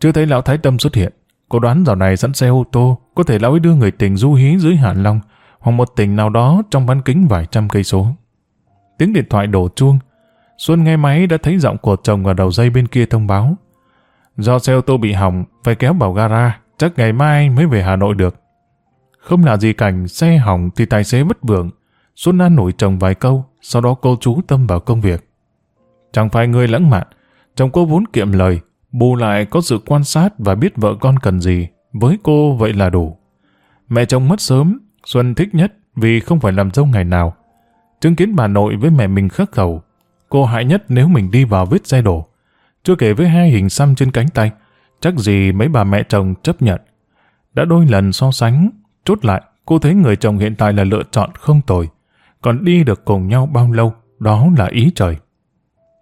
chưa thấy lão Thái Tâm xuất hiện. Cô đoán dạo này sẵn xe ô tô, có thể lão ấy đưa người tình du hí dưới Hạn Long, hoặc một tỉnh nào đó trong bán kính vài trăm cây số. Tiếng điện thoại đổ chuông. Xuân nghe máy đã thấy giọng của chồng ở đầu dây bên kia thông báo. Do xe ô tô bị hỏng, phải kéo vào gara, chắc ngày mai mới về Hà Nội được. Không là gì cảnh xe hỏng thì tài xế bất vượng. Xuân an nổi chồng vài câu, sau đó cô chú tâm vào công việc. Chẳng phải người lãng mạn, chồng cô vốn kiệm lời, bù lại có sự quan sát và biết vợ con cần gì, với cô vậy là đủ. Mẹ chồng mất sớm, Xuân thích nhất vì không phải làm dâu ngày nào. Chứng kiến bà nội với mẹ mình khắc khẩu, cô hại nhất nếu mình đi vào vết xe đổ. Chưa kể với hai hình xăm trên cánh tay, chắc gì mấy bà mẹ chồng chấp nhận. Đã đôi lần so sánh, chốt lại, cô thấy người chồng hiện tại là lựa chọn không tồi. Còn đi được cùng nhau bao lâu, đó là ý trời.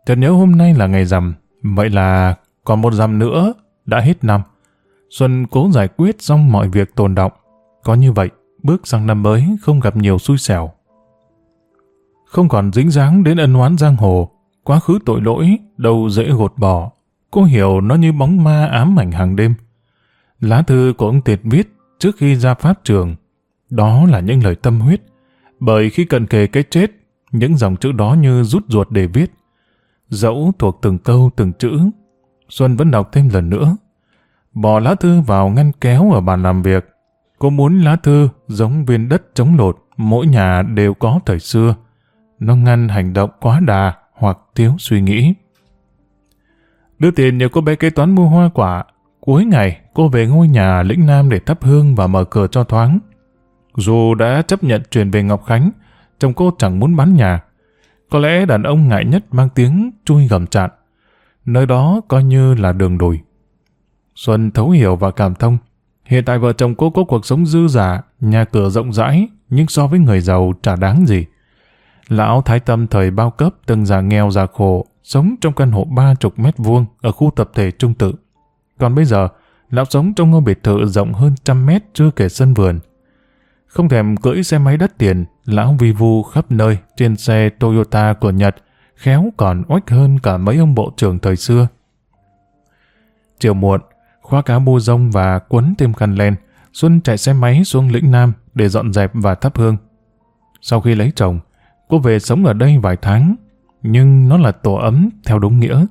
Chợt nhớ hôm nay là ngày rằm, vậy là còn một rằm nữa, đã hết năm. Xuân cố giải quyết xong mọi việc tồn động. Có như vậy, bước sang năm mới không gặp nhiều xui xẻo. Không còn dính dáng đến ân oán giang hồ, quá khứ tội lỗi, đâu dễ gột bỏ. Cô hiểu nó như bóng ma ám ảnh hàng đêm. Lá thư của ông Tiệt viết trước khi ra pháp trường, đó là những lời tâm huyết. Bởi khi cần kề cái chết, những dòng chữ đó như rút ruột để viết. Dẫu thuộc từng câu từng chữ, Xuân vẫn đọc thêm lần nữa. Bỏ lá thư vào ngăn kéo ở bàn làm việc. Cô muốn lá thư giống viên đất chống lột, mỗi nhà đều có thời xưa. nó ngăn hành động quá đà hoặc thiếu suy nghĩ. Đưa tiền nhờ cô bé kế toán mua hoa quả. Cuối ngày, cô về ngôi nhà lĩnh nam để thắp hương và mở cửa cho thoáng. Dù đã chấp nhận chuyển về Ngọc Khánh, chồng cô chẳng muốn bán nhà. Có lẽ đàn ông ngại nhất mang tiếng chui gầm chặn. Nơi đó coi như là đường đồi. Xuân thấu hiểu và cảm thông. Hiện tại vợ chồng cô có cuộc sống dư giả, nhà cửa rộng rãi, nhưng so với người giàu chả đáng gì. Lão Thái Tâm thời bao cấp từng già nghèo già khổ, sống trong căn hộ ba chục mét vuông ở khu tập thể trung tự. Còn bây giờ, lão sống trong ngôi biệt thự rộng hơn trăm mét chưa kể sân vườn. Không thèm cưỡi xe máy đắt tiền, lão vi vu khắp nơi trên xe Toyota của Nhật, khéo còn oách hơn cả mấy ông bộ trưởng thời xưa. Chiều muộn, khoa cá bu rông và quấn thêm khăn len, Xuân chạy xe máy xuống lĩnh Nam để dọn dẹp và thắp hương. Sau khi lấy chồng, cô về sống ở đây vài tháng, nhưng nó là tổ ấm theo đúng nghĩa.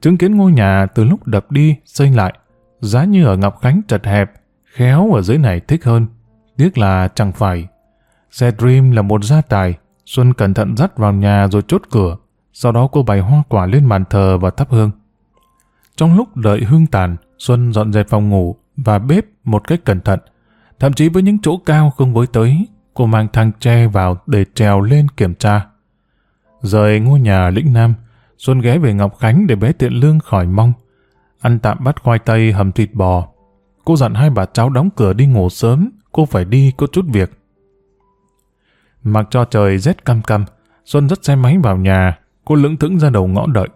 Chứng kiến ngôi nhà từ lúc đập đi, xây lại, giá như ở Ngọc Khánh chật hẹp, khéo ở dưới này thích hơn. Tiếc là chẳng phải. Xe Dream là một gia tài, Xuân cẩn thận dắt vào nhà rồi chốt cửa, sau đó cô bày hoa quả lên bàn thờ và thắp hương. Trong lúc đợi hương tàn, Xuân dọn dẹp phòng ngủ và bếp một cách cẩn thận. Thậm chí với những chỗ cao không với tới, cô mang thang tre vào để trèo lên kiểm tra. Rời ngôi nhà lĩnh Nam, Xuân ghé về Ngọc Khánh để bé tiện lương khỏi mong. Ăn tạm bát khoai tây hầm thịt bò. Cô dặn hai bà cháu đóng cửa đi ngủ sớm, cô phải đi có chút việc. Mặc cho trời rét căm căm, Xuân dắt xe máy vào nhà, cô lững thững ra đầu ngõ đợi.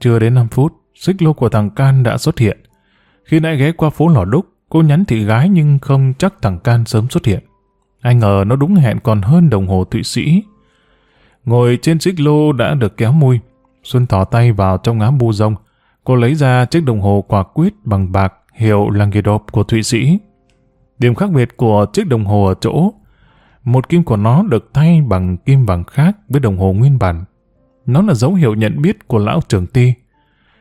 Chưa đến 5 phút, xích lô của thằng Can đã xuất hiện. Khi nãy ghé qua phố Lò Đúc, cô nhắn thị gái nhưng không chắc thằng Can sớm xuất hiện. Anh ngờ nó đúng hẹn còn hơn đồng hồ Thụy Sĩ. Ngồi trên xích lô đã được kéo mui, Xuân thỏ tay vào trong áo bu rông. Cô lấy ra chiếc đồng hồ quả quyết bằng bạc hiệu Languedoc của Thụy Sĩ. Điểm khác biệt của chiếc đồng hồ ở chỗ, một kim của nó được thay bằng kim vàng khác với đồng hồ nguyên bản. Nó là dấu hiệu nhận biết của lão trưởng ti.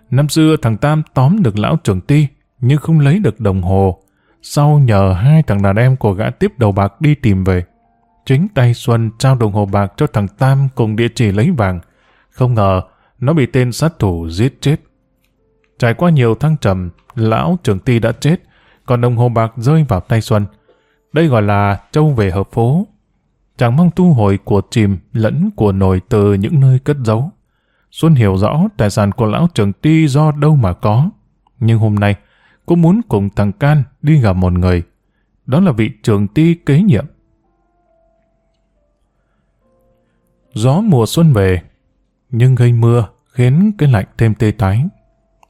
Năm xưa thằng Tam tóm được lão trưởng ti, nhưng không lấy được đồng hồ. Sau nhờ hai thằng đàn em của gã tiếp đầu bạc đi tìm về. Chính tay Xuân trao đồng hồ bạc cho thằng Tam cùng địa chỉ lấy vàng. Không ngờ, nó bị tên sát thủ giết chết. Trải qua nhiều thăng trầm, lão trưởng ti đã chết, còn đồng hồ bạc rơi vào tay Xuân. Đây gọi là châu về hợp phố. Chẳng mong tu hồi của chìm lẫn của nổi từ những nơi cất giấu. Xuân hiểu rõ tài sản của lão trưởng ti do đâu mà có. Nhưng hôm nay, cô muốn cùng thằng Can đi gặp một người. Đó là vị trưởng ti kế nhiệm. Gió mùa xuân về, nhưng gây mưa khiến cái lạnh thêm tê tái.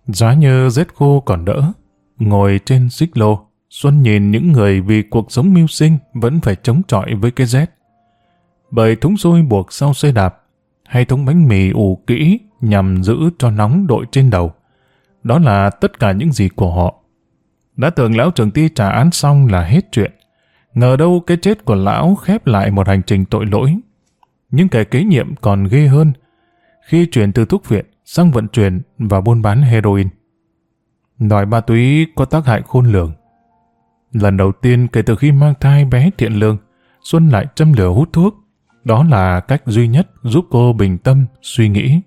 Giá như rét khô còn đỡ, ngồi trên xích lô, Xuân nhìn những người vì cuộc sống mưu sinh vẫn phải chống chọi với cái rét. Bởi thúng xôi buộc sau xe đạp, hay thúng bánh mì ủ kỹ nhằm giữ cho nóng đội trên đầu. Đó là tất cả những gì của họ. Đã tưởng lão trường ti trả án xong là hết chuyện. Ngờ đâu cái chết của lão khép lại một hành trình tội lỗi. Nhưng kẻ kế nhiệm còn ghê hơn khi chuyển từ thuốc viện sang vận chuyển và buôn bán heroin. Loại ma túy có tác hại khôn lường. Lần đầu tiên kể từ khi mang thai bé thiện lương, Xuân lại châm lửa hút thuốc. Đó là cách duy nhất giúp cô bình tâm, suy nghĩ.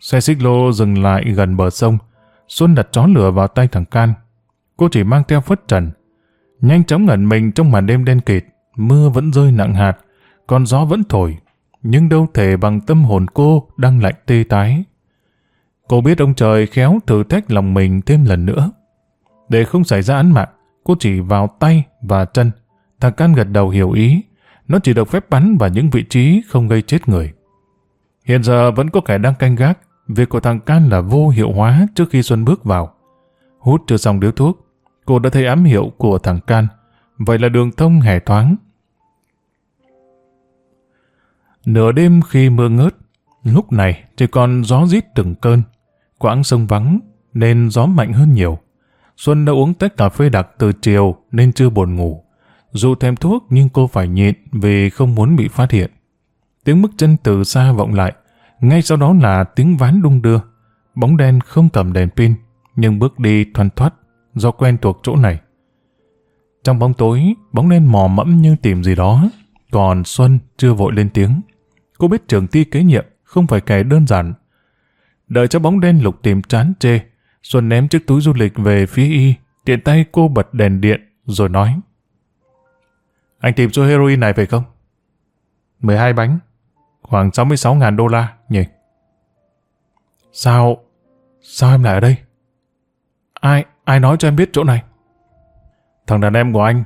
Xe xích lô dừng lại gần bờ sông. Xuân đặt chó lửa vào tay thằng Can. Cô chỉ mang theo phất trần. Nhanh chóng ngẩn mình trong màn đêm đen kịt. Mưa vẫn rơi nặng hạt, còn gió vẫn thổi. Nhưng đâu thể bằng tâm hồn cô đang lạnh tê tái. Cô biết ông trời khéo thử thách lòng mình thêm lần nữa. Để không xảy ra án mạng, cô chỉ vào tay và chân. Thằng Can gật đầu hiểu ý. Nó chỉ được phép bắn vào những vị trí không gây chết người. Hiện giờ vẫn có kẻ đang canh gác. Việc của thằng Can là vô hiệu hóa trước khi Xuân bước vào. Hút chưa xong điếu thuốc, cô đã thấy ám hiệu của thằng Can. Vậy là đường thông hẻ thoáng. Nửa đêm khi mưa ngớt, lúc này chỉ còn gió rít từng cơn. Quãng sông vắng nên gió mạnh hơn nhiều. Xuân đã uống tách cà phê đặc từ chiều nên chưa buồn ngủ. Dù thêm thuốc nhưng cô phải nhịn vì không muốn bị phát hiện. Tiếng bước chân từ xa vọng lại, ngay sau đó là tiếng ván đung đưa. Bóng đen không cầm đèn pin, nhưng bước đi thoăn thoắt do quen thuộc chỗ này. Trong bóng tối, bóng đen mò mẫm như tìm gì đó, còn Xuân chưa vội lên tiếng. Cô biết trường ti kế nhiệm không phải kẻ đơn giản. Đợi cho bóng đen lục tìm chán chê, Xuân ném chiếc túi du lịch về phía y, tiện tay cô bật đèn điện, rồi nói. Anh tìm số heroin này phải không? 12 bánh, khoảng 66.000 đô la nhỉ? Sao? Sao em lại ở đây? Ai, ai nói cho em biết chỗ này? Thằng đàn em của anh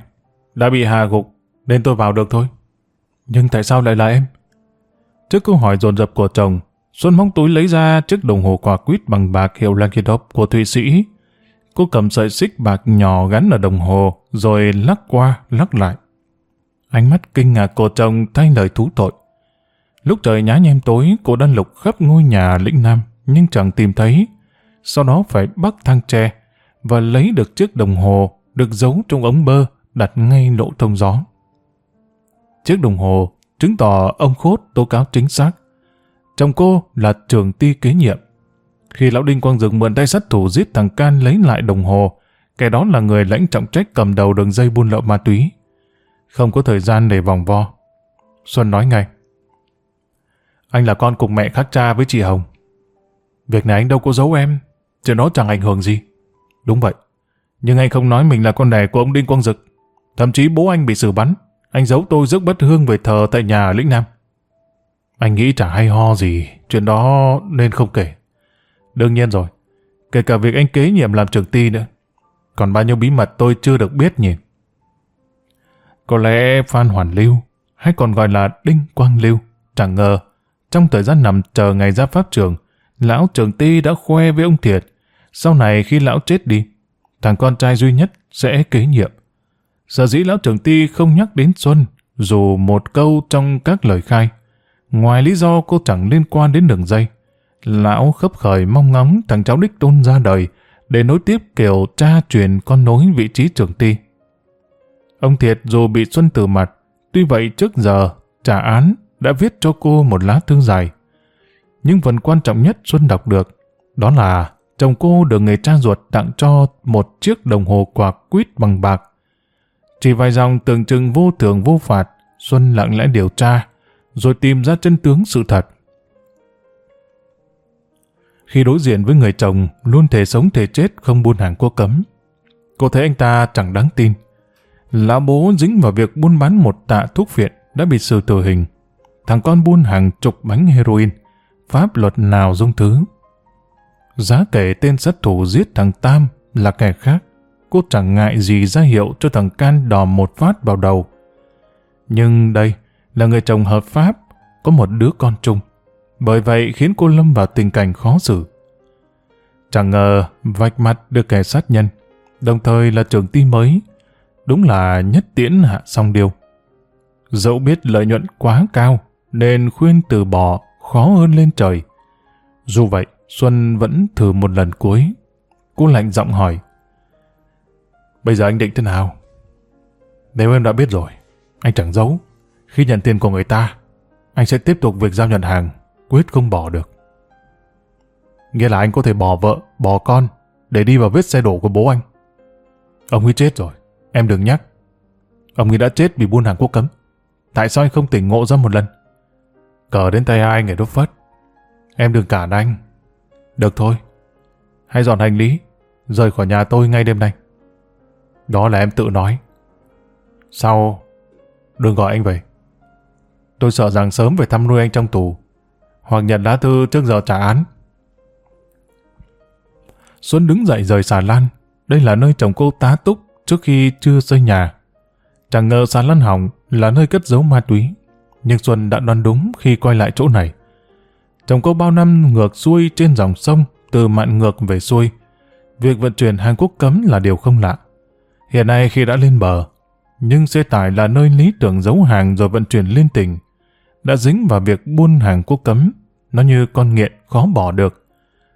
đã bị hà gục nên tôi vào được thôi. Nhưng tại sao lại là em? Trước câu hỏi dồn dập của chồng, Xuân móc túi lấy ra chiếc đồng hồ quả quýt bằng bạc hiệu Lankidop của Thụy Sĩ. Cô cầm sợi xích bạc nhỏ gắn ở đồng hồ, rồi lắc qua, lắc lại. Ánh mắt kinh ngạc của chồng thay lời thú tội. Lúc trời nhá nhem tối, cô đang lục khắp ngôi nhà lĩnh Nam, nhưng chẳng tìm thấy. Sau đó phải bắt thang tre và lấy được chiếc đồng hồ được giấu trong ống bơ đặt ngay lỗ thông gió. Chiếc đồng hồ chứng tỏ ông Khốt tố cáo chính xác. Chồng cô là trưởng ti kế nhiệm. Khi lão Đinh Quang Dực mượn tay sát thủ giết thằng Can lấy lại đồng hồ, kẻ đó là người lãnh trọng trách cầm đầu đường dây buôn lậu ma túy. Không có thời gian để vòng vo. Xuân nói ngay. Anh là con cùng mẹ khác cha với chị Hồng. Việc này anh đâu có giấu em, chuyện đó chẳng ảnh hưởng gì. Đúng vậy, nhưng anh không nói mình là con đẻ của ông Đinh Quang Dực. Thậm chí bố anh bị xử bắn, anh giấu tôi rước bất hương về thờ tại nhà ở lĩnh Nam. Anh nghĩ chả hay ho gì, chuyện đó nên không kể. Đương nhiên rồi, kể cả việc anh kế nhiệm làm trưởng ty nữa. Còn bao nhiêu bí mật tôi chưa được biết nhỉ? Có lẽ Phan Hoàn Lưu, hay còn gọi là Đinh Quang Lưu, chẳng ngờ, trong thời gian nằm chờ ngày ra pháp trường, lão trưởng ty đã khoe với ông Thiệt. Sau này khi lão chết đi, thằng con trai duy nhất sẽ kế nhiệm. Sở dĩ lão trưởng ty không nhắc đến Xuân, dù một câu trong các lời khai. Ngoài lý do cô chẳng liên quan đến đường dây, lão khấp khởi mong ngóng thằng cháu đích tôn ra đời để nối tiếp kiểu cha truyền con nối vị trí trưởng ty. Ông Thiệt dù bị Xuân từ mặt, tuy vậy trước giờ trả án đã viết cho cô một lá thư dài. Nhưng phần quan trọng nhất Xuân đọc được, đó là chồng cô được người cha ruột tặng cho một chiếc đồng hồ quả quýt bằng bạc. Chỉ vài dòng tưởng chừng vô thường vô phạt, Xuân lặng lẽ điều tra, rồi tìm ra chân tướng sự thật. Khi đối diện với người chồng luôn thể sống thể chết không buôn hàng cô cấm, cô thấy anh ta chẳng đáng tin. Lão bố dính vào việc buôn bán một tạ thuốc phiện đã bị xử tử hình. Thằng con buôn hàng chục bánh heroin, pháp luật nào dung thứ. Giá kể tên sát thủ giết thằng Tam là kẻ khác, cô chẳng ngại gì ra hiệu cho thằng Can đò một phát vào đầu. Nhưng đây là người chồng hợp pháp, có một đứa con chung. Bởi vậy khiến cô lâm vào tình cảnh khó xử. Chẳng ngờ vạch mặt được kẻ sát nhân, đồng thời là trưởng ty mới. Đúng là nhất tiễn hạ song điều. Dẫu biết lợi nhuận quá cao, nên khuyên từ bỏ khó hơn lên trời. Dù vậy, Xuân vẫn thử một lần cuối. Cô lạnh giọng hỏi. Bây giờ anh định thế nào? Nếu em đã biết rồi, anh chẳng giấu. Khi nhận tiền của người ta, anh sẽ tiếp tục việc giao nhận hàng, quyết không bỏ được. Nghĩa là anh có thể bỏ vợ, bỏ con, để đi vào vết xe đổ của bố anh. Ông ấy chết rồi, em đừng nhắc. Ông ấy đã chết vì buôn hàng quốc cấm. Tại sao anh không tỉnh ngộ ra một lần? Cờ đến tay ai ngày đốt phất. Em đừng cản anh. Được thôi. Hãy dọn hành lý, rời khỏi nhà tôi ngay đêm nay. Đó là em tự nói. Sau, đừng gọi anh về. Tôi sợ rằng sớm về thăm nuôi anh trong tù, hoặc nhận lá thư trước giờ trả án. Xuân đứng dậy rời xà lan. Đây là nơi chồng cô tá túc trước khi chưa xây nhà. Chẳng ngờ xà lan hỏng là nơi cất giấu ma túy. Nhưng Xuân đã đoán đúng khi quay lại chỗ này. Chồng cô bao năm ngược xuôi trên dòng sông, từ mạn ngược về xuôi. Việc vận chuyển hàng quốc cấm là điều không lạ. Hiện nay khi đã lên bờ, nhưng xe tải là nơi lý tưởng giấu hàng rồi vận chuyển liên tỉnh, đã dính vào việc buôn hàng quốc cấm. Nó như con nghiện khó bỏ được.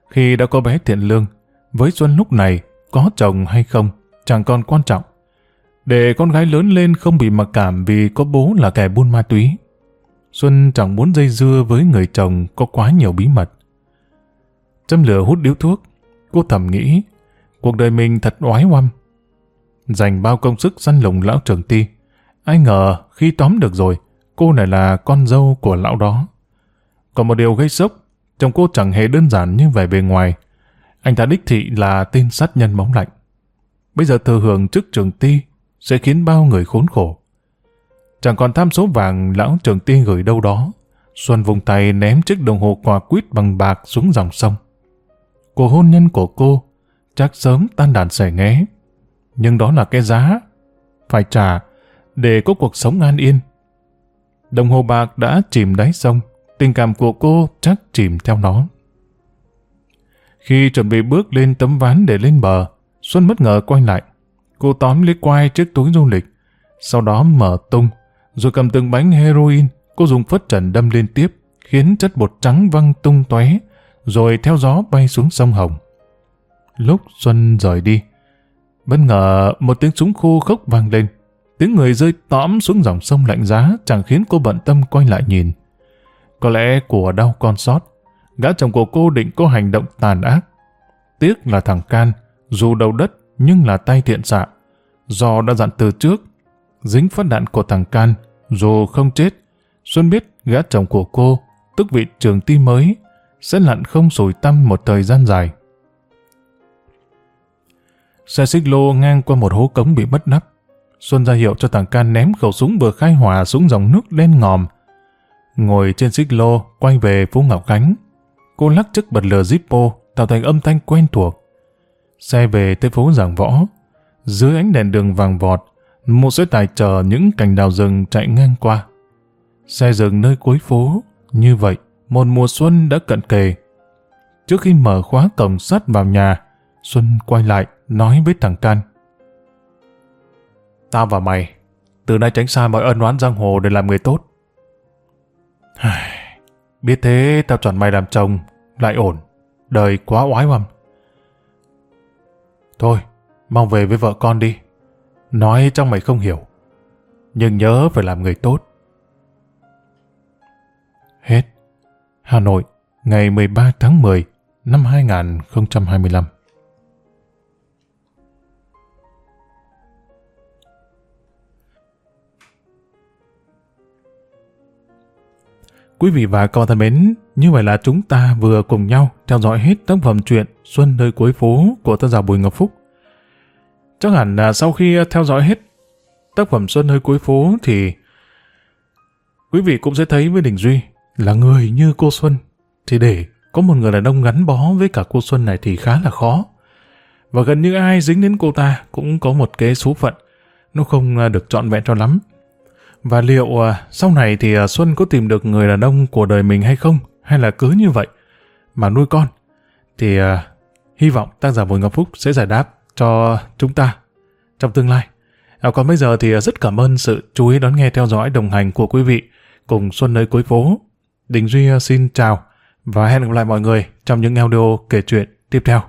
Khi đã có bé thiện lương, với Xuân lúc này, có chồng hay không, chẳng còn quan trọng. Để con gái lớn lên không bị mặc cảm vì có bố là kẻ buôn ma túy. Xuân chẳng muốn dây dưa với người chồng có quá nhiều bí mật. Châm lửa hút điếu thuốc, cô thầm nghĩ, cuộc đời mình thật oái oăm. Dành bao công sức săn lùng lão trưởng ti. Ai ngờ khi tóm được rồi, cô này là con dâu của lão đó. còn một điều gây sốc, chồng cô chẳng hề đơn giản như vẻ bề ngoài. Anh ta đích thị là tên sát nhân bóng lạnh. Bây giờ thừa hưởng chức trường ti sẽ khiến bao người khốn khổ. Chẳng còn tham số vàng lão trường ti gửi đâu đó. Xuân vùng tay ném chiếc đồng hồ quả quýt bằng bạc xuống dòng sông. Cuộc hôn nhân của cô chắc sớm tan đàn sẻ nghé. Nhưng đó là cái giá phải trả để có cuộc sống an yên. Đồng hồ bạc đã chìm đáy sông, tình cảm của cô chắc chìm theo nó. Khi chuẩn bị bước lên tấm ván để lên bờ, Xuân bất ngờ quay lại. Cô tóm lấy quai chiếc túi du lịch, sau đó mở tung, rồi cầm từng bánh heroin, cô dùng phất trần đâm liên tiếp, khiến chất bột trắng văng tung tóe, rồi theo gió bay xuống sông Hồng. Lúc Xuân rời đi, bất ngờ một tiếng súng khô khốc vang lên. Tiếng người rơi tõm xuống dòng sông lạnh giá chẳng khiến cô bận tâm quay lại nhìn. Có lẽ của đau con sót, gã chồng của cô định có hành động tàn ác. Tiếc là thằng Can, dù đầu đất nhưng là tay thiện xạ. Do đã dặn từ trước, dính phát đạn của thằng Can, dù không chết, Xuân biết gã chồng của cô, tức vị trường ti mới, sẽ lặn không sủi tâm một thời gian dài. Xe xích lô ngang qua một hố cống bị mất nắp. Xuân ra hiệu cho thằng Can ném khẩu súng vừa khai hỏa xuống dòng nước đen ngòm. Ngồi trên xích lô, quay về Phú Ngọc Khánh. Cô lắc chiếc bật lửa Zippo, tạo thành âm thanh quen thuộc. Xe về tới phố Giảng Võ. Dưới ánh đèn đường vàng vọt, một xe tài chờ những cành đào rừng chạy ngang qua. Xe dừng nơi cuối phố, như vậy, một mùa xuân đã cận kề. Trước khi mở khóa cổng sắt vào nhà, Xuân quay lại, nói với thằng Can. Tao và mày, từ nay tránh xa mọi ân oán giang hồ để làm người tốt. Biết thế, tao chọn mày làm chồng, lại ổn. Đời quá oái oăm. Thôi, mong về với vợ con đi. Nói trong mày không hiểu. Nhưng nhớ phải làm người tốt. Hết. Hà Nội, ngày 13 tháng 10 năm 2025. Quý vị và các bạn thân mến, như vậy là chúng ta vừa cùng nhau theo dõi hết tác phẩm truyện Xuân nơi cuối phố của tác giả Bùi Ngọc Phúc. Chắc hẳn là sau khi theo dõi hết tác phẩm Xuân nơi cuối phố thì quý vị cũng sẽ thấy với Đình Duy là người như cô Xuân. Thì để có một người đàn ông gắn bó với cả cô Xuân này thì khá là khó. Và gần như ai dính đến cô ta cũng có một cái số phận nó không được trọn vẹn cho lắm. Và liệu à, sau này thì à, Xuân có tìm được người đàn ông của đời mình hay không? Hay là cứ như vậy mà nuôi con? Thì à, hy vọng tác giả Bùi Ngọc Phúc sẽ giải đáp cho chúng ta trong tương lai. À, còn bây giờ thì à, rất cảm ơn sự chú ý đón nghe theo dõi đồng hành của quý vị cùng Xuân nơi cuối phố. Đình Duy à, xin chào và hẹn gặp lại mọi người trong những audio kể chuyện tiếp theo.